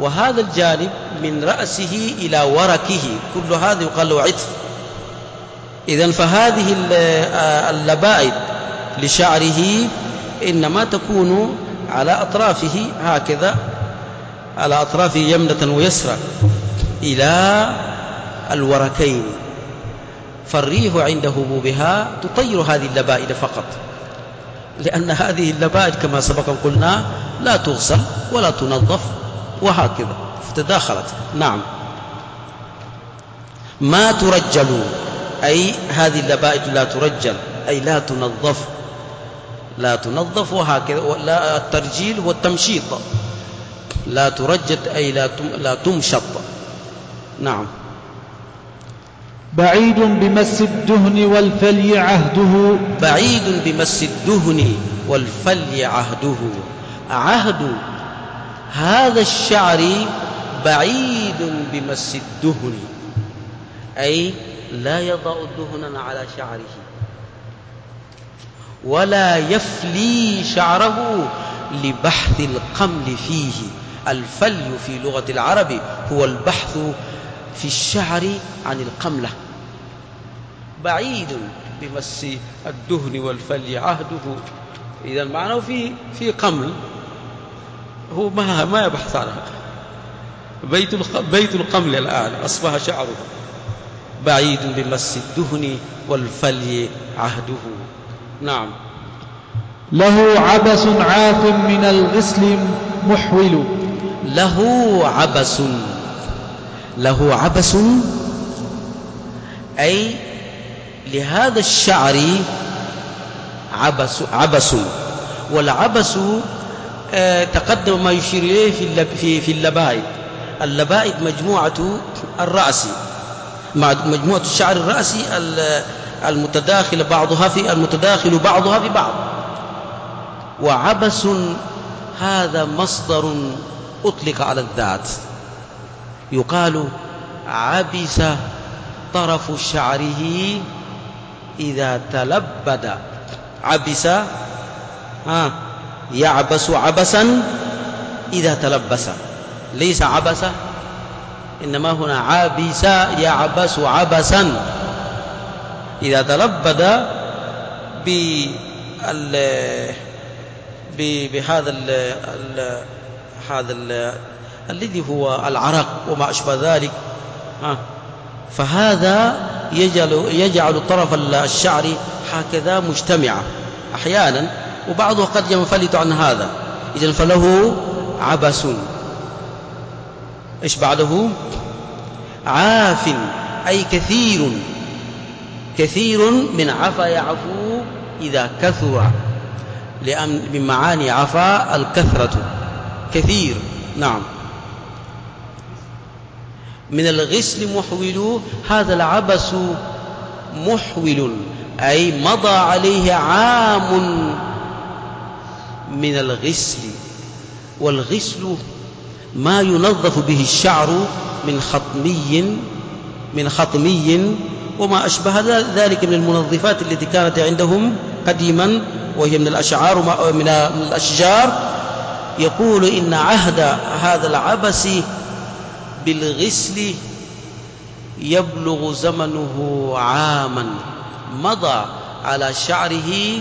وهذا الجانب من رأسه إلى وركه كل هذا يقال له عطف. إذا فهذه اللبائد لشعره إنما تكون على أطرافه هكذا على أطرافه يمنة ويسرى إلى الوركين. فالريح عند هبوبها تطير هذه اللبائد فقط. لأن هذه اللبائد كما سبق قلنا لا تغسل ولا تنظف وهكذا فتداخلت نعم. ما ترجل أي هذه اللبائد لا ترجل أي لا تنظف. لا تنظف وهكذا لا الترجيل والتمشيط. لا ترجت أي لا لا تمشط. نعم. بعيد بمس الدهن والفلي عهده. بعيد بمس الدهن والفلي عهده. عهد هذا الشعر بعيد بمس الدهن. أي لا يضع دهنا على شعره. ولا يفلي شعره لبحث القمل فيه. الفلي في لغة العرب هو البحث في الشعر عن القملة. بعيد بمس الدهن والفلي عهده. إذا معناه في في قمل. هو ما ما يبحث عنها بيت بيت القمل الآن أصبح شعره بعيد بمس الدهن والفلي عهده. نعم. له عبس عاف من الغسل محول. له عبس له عبس أي لهذا الشعر عبس عبس. والعبس آه، تقدم ما يشير إليه في في اللبائد. اللبائد مجموعة الرأس. مجموعة الشعر الرأسي المتداخل بعضها في المتداخل بعضها في بعض. وعبس هذا مصدر أطلق على الذات. يقال عبس طرف شعره إذا تلبد عبس ها يعبس عبسا إذا تلبس. ليس عبس إنما هنا عابس يعبس عبسا. إذا تلبد بهذا ال هذا ال الذي هو العرق وما أشبه ذلك فهذا يجعل, يجعل طرف الشعر هكذا مجتمعة أحيانا وبعضه قد ينفلت عن هذا. إذن فله عبس. إيش بعده؟ عاف أي كثير كثير من عفا يعفو إذا كثر لأن من معاني عفا الكثرة. كثير نعم. من الغسل محول هذا العبس محول أي مضى عليه عام من الغسل. والغسل ما ينظف به الشعر من خطمي من خطمي وما أشبه ذلك من المنظفات التي كانت عندهم قديما وهي من الأشعار من الأشجار. يقول إن عهد هذا العبس بالغسل يبلغ زمنه عاما. مضى على شعره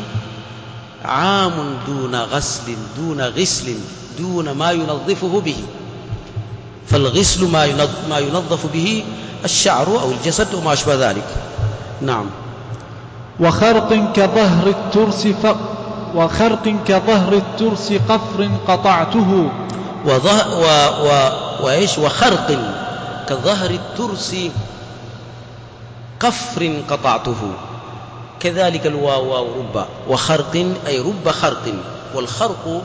عام دون غسل دون غسل دون ما ينظفه به. فالغسل ما ينظف به الشعر أو الجسد وما أشبه ذلك. نعم. وخرق كظهر الترس ف... وخرق كظهر الترس قفر قطعته. وظه... و... و... وإيش؟ وخرق كظهر الترس قفر قطعته. كذلك الواو واو رب. وخرق أي رب خرق. والخرق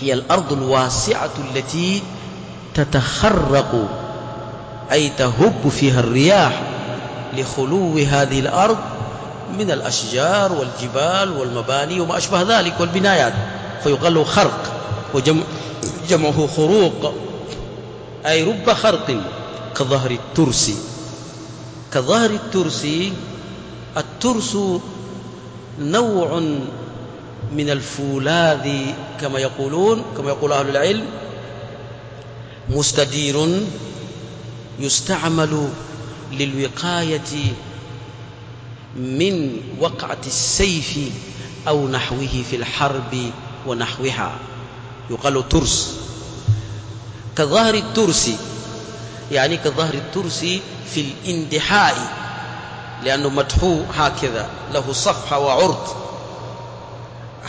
هي الأرض الواسعة التي تتخرق. أي تهب فيها الرياح لخلو هذه الأرض من الأشجار والجبال والمباني وما أشبه ذلك والبنايات. فيقال خرق. وجمعه خروق. أي رب خرق كظهر الترس. كظهر الترس الترس نوع من الفولاذ كما يقولون كما يقول أهل العلم. مستدير يستعمل للوقاية من وقعة السيف أو نحوه في الحرب ونحوها. يقال ترس. كظهر الترس يعني كظهر الترس في الاندحاء لأنه مدحو هكذا له صفحة وعرض.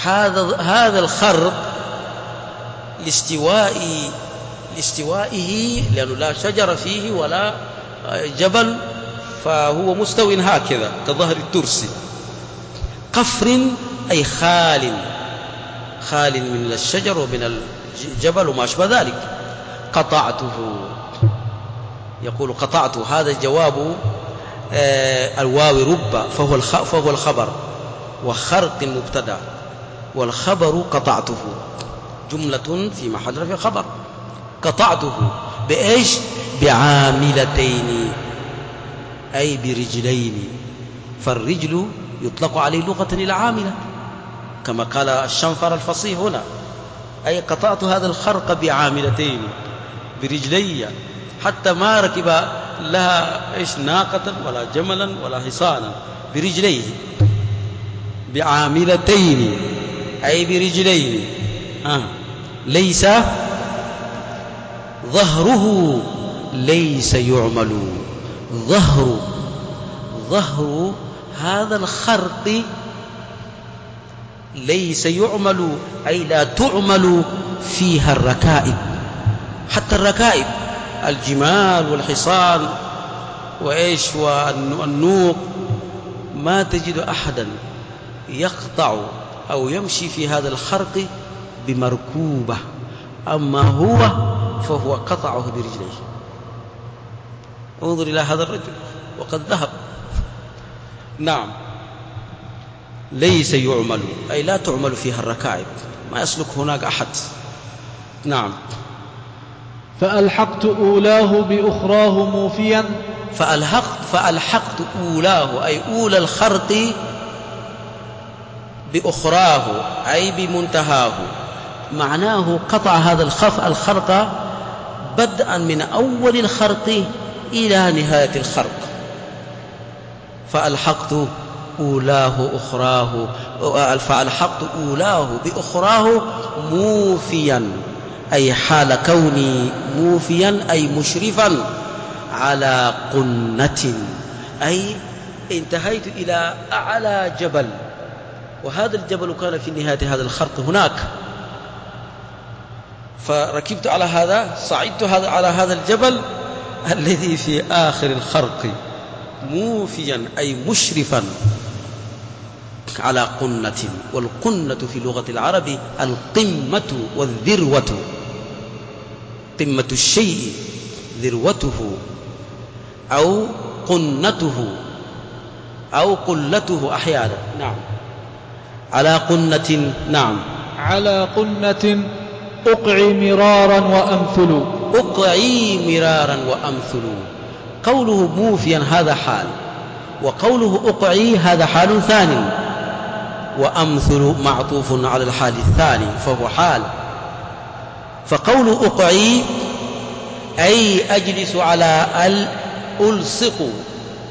هذا هذا الخرق لاستواء لاستوائه لأنه لا شجر فيه ولا جبل فهو مستو هكذا كظهر الترس. قفر أي خال خال من الشجر ومن الجبل وما أشبه ذلك. قطعته. يقول قطعت هذا جواب آه، الواو رب فهو فهو الخبر. وخرق مبتدا. والخبر قطعته. جملة في محل رفع خبر. قطعته. بإيش؟ بعاملتين. أي برجلين. فالرجل يطلق عليه لغة العاملة كما قال الشنفر الفصيح هنا. أي قطعت هذا الخرق بعاملتين. برجلي. حتى ما ركب لها إيش ناقة ولا جملا ولا حصانا. برجليه. بعاملتين. أي برجلين. آه. ليس ظهره. ليس يعمل. ظهر. ظهر هذا الخرق ليس يعمل. أي لا تعمل فيها الركائب. حتى الركائب الجمال والحصان وإيش والنوق ما تجد أحدا يقطع أو يمشي في هذا الخرق بمركوبة أما هو فهو قطعه برجليه. انظر إلى هذا الرجل وقد ذهب. نعم. ليس يعمل أي لا تعمل فيها الركائب ما يسلك هناك أحد. نعم. فألحقت أولاه بأخراه موفيا. فألحقت, فألحقت أولاه أي أولى الخرق بأخراه أي بمنتهاه. معناه قطع هذا الخف الخرق بدءا من أول الخرق إلى نهاية الخرق. فألحقت أولاه أخراه فألحقت أولاه بأخراه موفيا. أي حال كوني موفيا أي مشرفا على قنة. أي انتهيت إلى أعلى جبل. وهذا الجبل كان في نهاية هذا الخرق هناك. فركبت على هذا صعدت على هذا الجبل الذي في آخر الخرق. موفيا أي مشرفا. على قنة والقنة في لغة العرب القمة والذروة. قمة الشيء ذروته أو قنته أو قلته أحيانا. نعم. على قنة نعم. على قنة أقعي مرارا وأمثل. أقعي مرارا وأمثل. قوله موفيا هذا حال وقوله أقعي هذا حال ثاني. وأمثل معطوف على الحال الثاني فهو حال. فقول أقعي أي أجلس على ألصق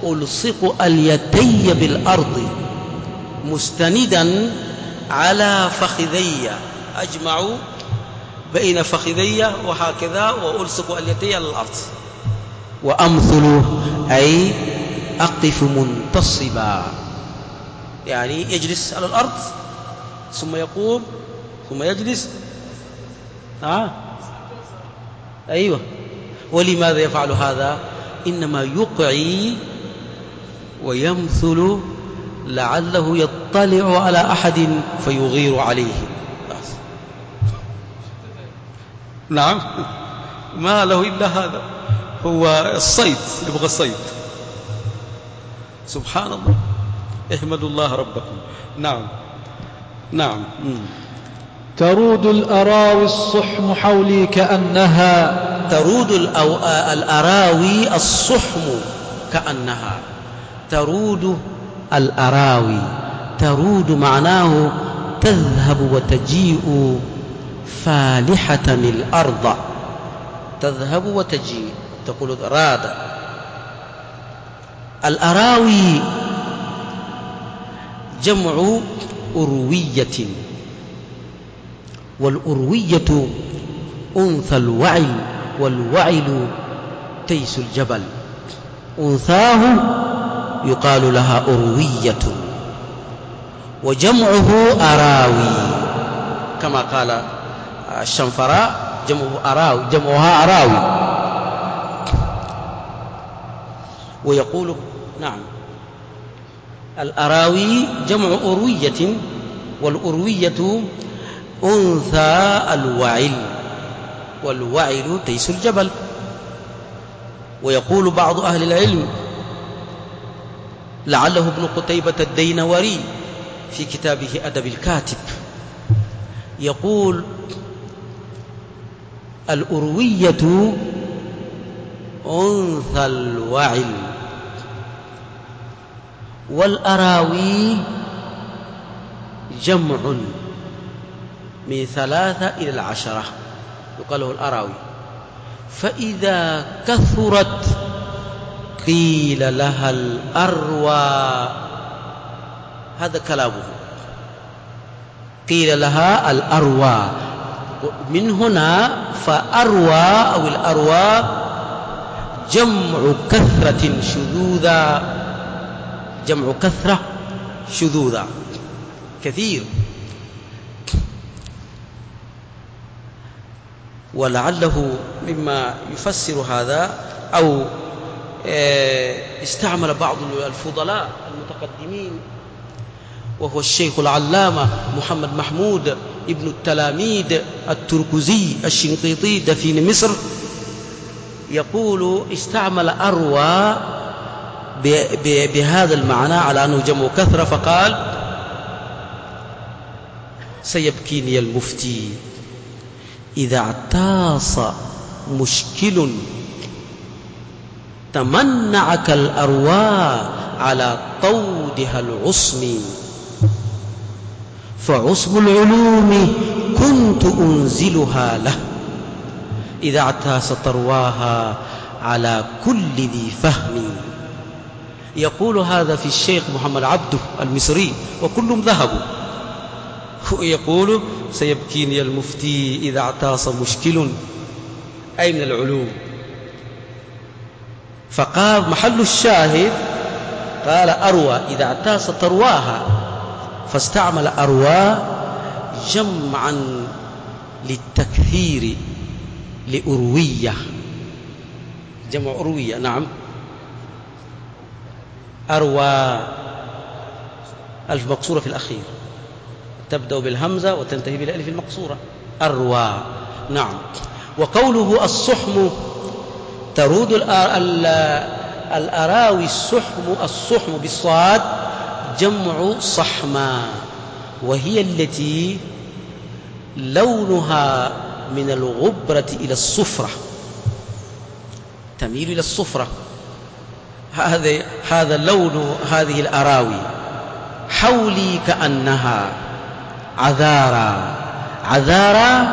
ألصق اليدي بالأرض مستندا على فخذي. أجمع بين فخذي وهكذا وألصق اليدي على الأرض. وأمثل أي أقف منتصبا. يعني يجلس على الأرض ثم يقوم ثم يجلس. آه. أيوة. ولماذا يفعل هذا؟ إنما يقعي ويمثل لعله يطلع على أحد فيغير عليه. نعم. ما له إلا هذا. هو الصيد يبغى الصيد. سبحان الله. احمدوا الله ربكم. نعم. نعم. ترود الأراوي الصحم حولي كأنها. ترود الأراوي الصحم كأنها. ترود الأراوي. ترود معناه تذهب وتجيء فالحة الأرض. تذهب وتجيء. تقول راد الأراوي جمع أروية. والأروية أنثى الوعل والوعل تيس الجبل. أنثاه يقال لها أروية. وجمعه أراوي. كما قال الشنفراء جمعه أراوي جمعها أراوي. ويقول نعم. الأراوي جمع أروية والأروية أنثى الوعل والوعل تيس الجبل. ويقول بعض أهل العلم لعله ابن قتيبة الدينوري في كتابه أدب الكاتب يقول الأروية أنثى الوعل. والأراوي جمع من ثلاثة إلى العشرة. يقال له الأراوي. فإذا كثرت قيل لها الأروى هذا كلامه. قيل لها الأروى. من هنا فأروى أو الأروى جمع كثرة شذوذا. جمع كثرة شذوذا. كثير. ولعله مما يفسر هذا أو آه، استعمل بعض الفضلاء المتقدمين وهو الشيخ العلامة محمد محمود ابن التلاميذ التركزي الشنقيطي دفين مصر يقول استعمل أروى بهذا المعنى على أنه جمع كثرة فقال سيبكيني المفتي. إذا اعتاص مشكل تمنعك الأرواح على طودها العصم. فعصم العلوم كنت أنزلها له. إذا اعتاس طرواها على كل ذي فهم. يقول هذا في الشيخ محمد عبده المصري وكلهم ذهبوا. يقول سيبكيني المفتي إذا اعتاص مشكل. أي من العلوم؟ فقال محل الشاهد قال أروى إذا اعتاص ترواها فاستعمل أروى جمعا للتكثير لأروية. جمع أروية نعم. أروى ألف مقصورة في الأخير. تبدأ بالهمزة وتنتهي بالألف المقصورة. أروى. نعم. وقوله الصحم ترود الأراوي الصحم الصحم بالصاد جمع صحما وهي التي لونها من الغبرة إلى الصفرة. تميل إلى الصفرة. هذا هذا لون هذه الأراوي. حولي كأنها عذارى. عذارى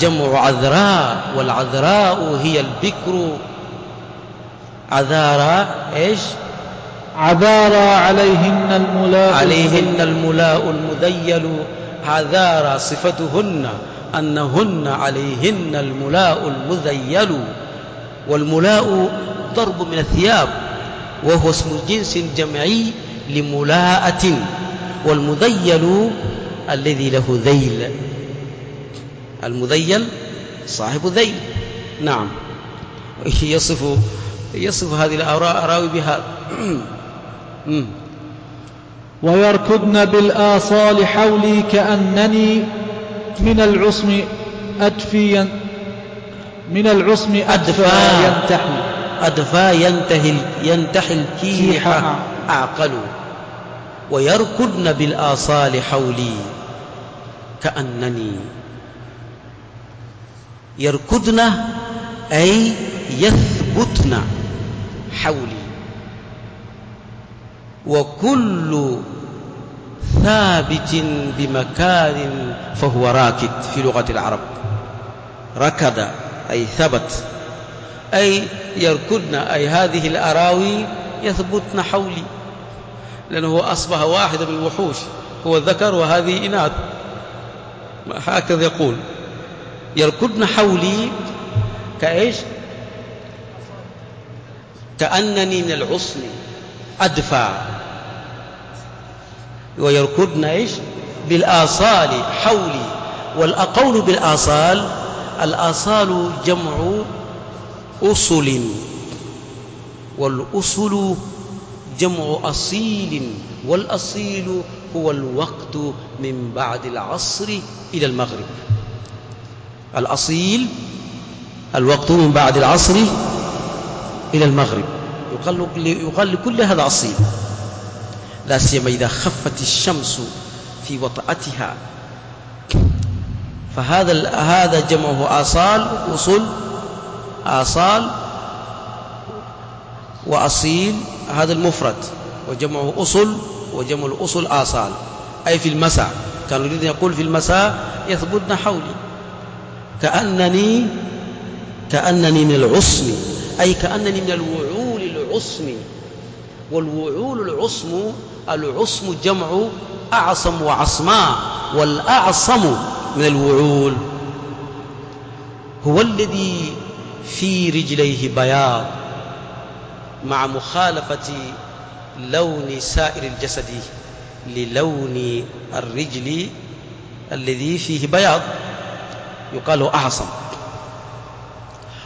جمع عذراء والعذراء هي البكر. عذارى إيش؟ عذارى عليهن الملاء عليهن الملاء المذيل. عذارى صفتهن أنهن عليهن الملاء المذيل. والملاء ضرب من الثياب وهو اسم جنس جمعي لملاءة والمذيل الذي له ذيل. المذيل صاحب ذيل. نعم. يصف يصف هذه الأراوي بهذا ويركضن بالآصال حولي كأنني من العصم أدفي من العصم أدفى ينتحي أدفى ينتهي ينتحي الكيح أعقل. ويركضن بالآصال حولي كأنني. يركضن أي يثبتن حولي. وكل ثابت بمكان فهو راكد في لغة العرب. ركض. أي ثبت أي يركضن أي هذه الأراوي يثبتن حولي لأنه أصبح واحدا من الوحوش هو الذكر وهذه إناث. هكذا يقول يركضن حولي كإيش؟ كأنني من العصن أدفع. ويركضن إيش؟ بالآصال حولي والأقول بالآصال الآصال جمع أصل والأصل جمع أصيل والأصيل هو الوقت من بعد العصر إلى المغرب. الأصيل الوقت من بعد العصر إلى المغرب. يقال, يقال لكل هذا أصيل لا سيما إذا خفت الشمس في وطأتها. فهذا هذا جمعه آصال أصول آصال وأصيل هذا المفرد. وجمعه أصل وجمع الأصل آصال. أي في المساء. كان يريد أن يقول في المساء يثبتن حولي. كأنني كأنني من العصم. أي كأنني من الوعول العصم. والوعول العصم العصم جمع أعصم وعصماء والأعصم من الوعول. هو الذي في رجليه بياض مع مخالفة لون سائر الجسد للون الرجل الذي فيه بياض يقال أعصم.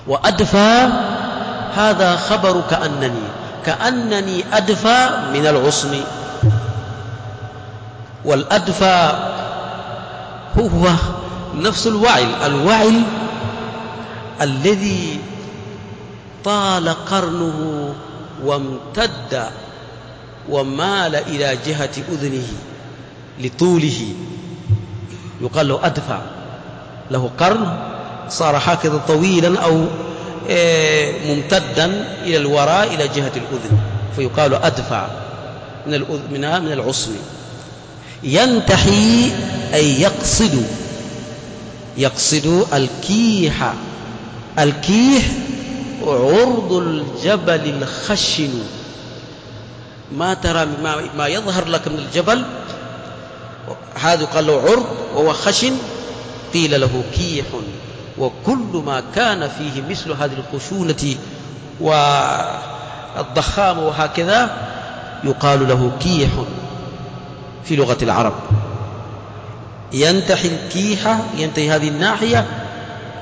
وأدفى هذا خبر كأنني كأنني أدفى من العصم. والأدفى هو نفس الوعل الوعل الذي طال قرنه وامتد ومال إلى جهة أذنه لطوله. يقال له أدفع له قرن صار هكذا طويلا أو آه، ممتدا إلى الوراء إلى جهة الأذن. فيقال أدفع من من من العصم. ينتحي أي يقصد يقصد الكيح. الكيح عرض الجبل الخشن. ما ترى ما يظهر لك من الجبل؟ هذا قال له عرض وهو خشن قيل له كيح. وكل ما كان فيه مثل هذه الخشونة والضخامة وهكذا يقال له كيح. في لغة العرب. ينتحي الكيحة ينتهي هذه الناحية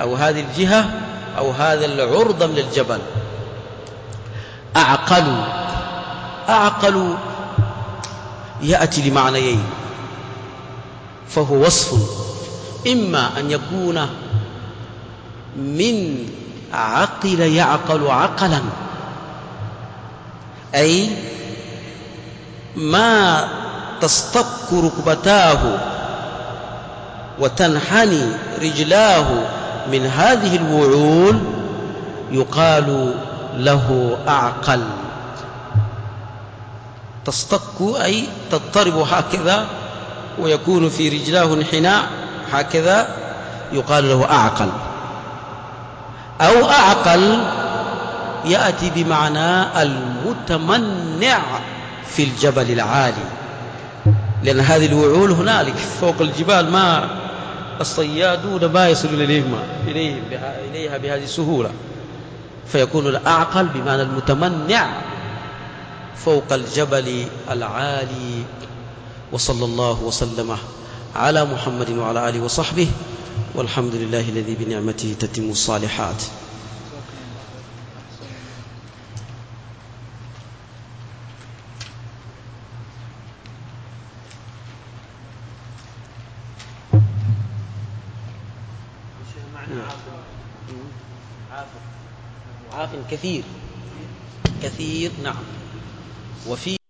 أو هذه الجهة أو هذا العرض من الجبل أعقل أعقل يأتي لمعنيين. فهو وصف. إما أن يكون من عقل يعقل عقلا. أي ما تصطك ركبتاه وتنحني رجلاه من هذه الوعول يقال له أعقل. تصطك أي تضطرب هكذا ويكون في رجلاه انحناء هكذا يقال له أعقل. أو أعقل يأتي بمعنى المتمنع في الجبل العالي. لأن هذه الوعول هنالك فوق الجبال ما الصيادون ما يصلون إليهم إليها بهذه السهولة. فيكون الأعقل بمعنى المتمنع فوق الجبل العالي. وصلى الله وسلم على محمد وعلى آله وصحبه والحمد لله الذي بنعمته تتم الصالحات عاف كثير. كثير نعم. وفي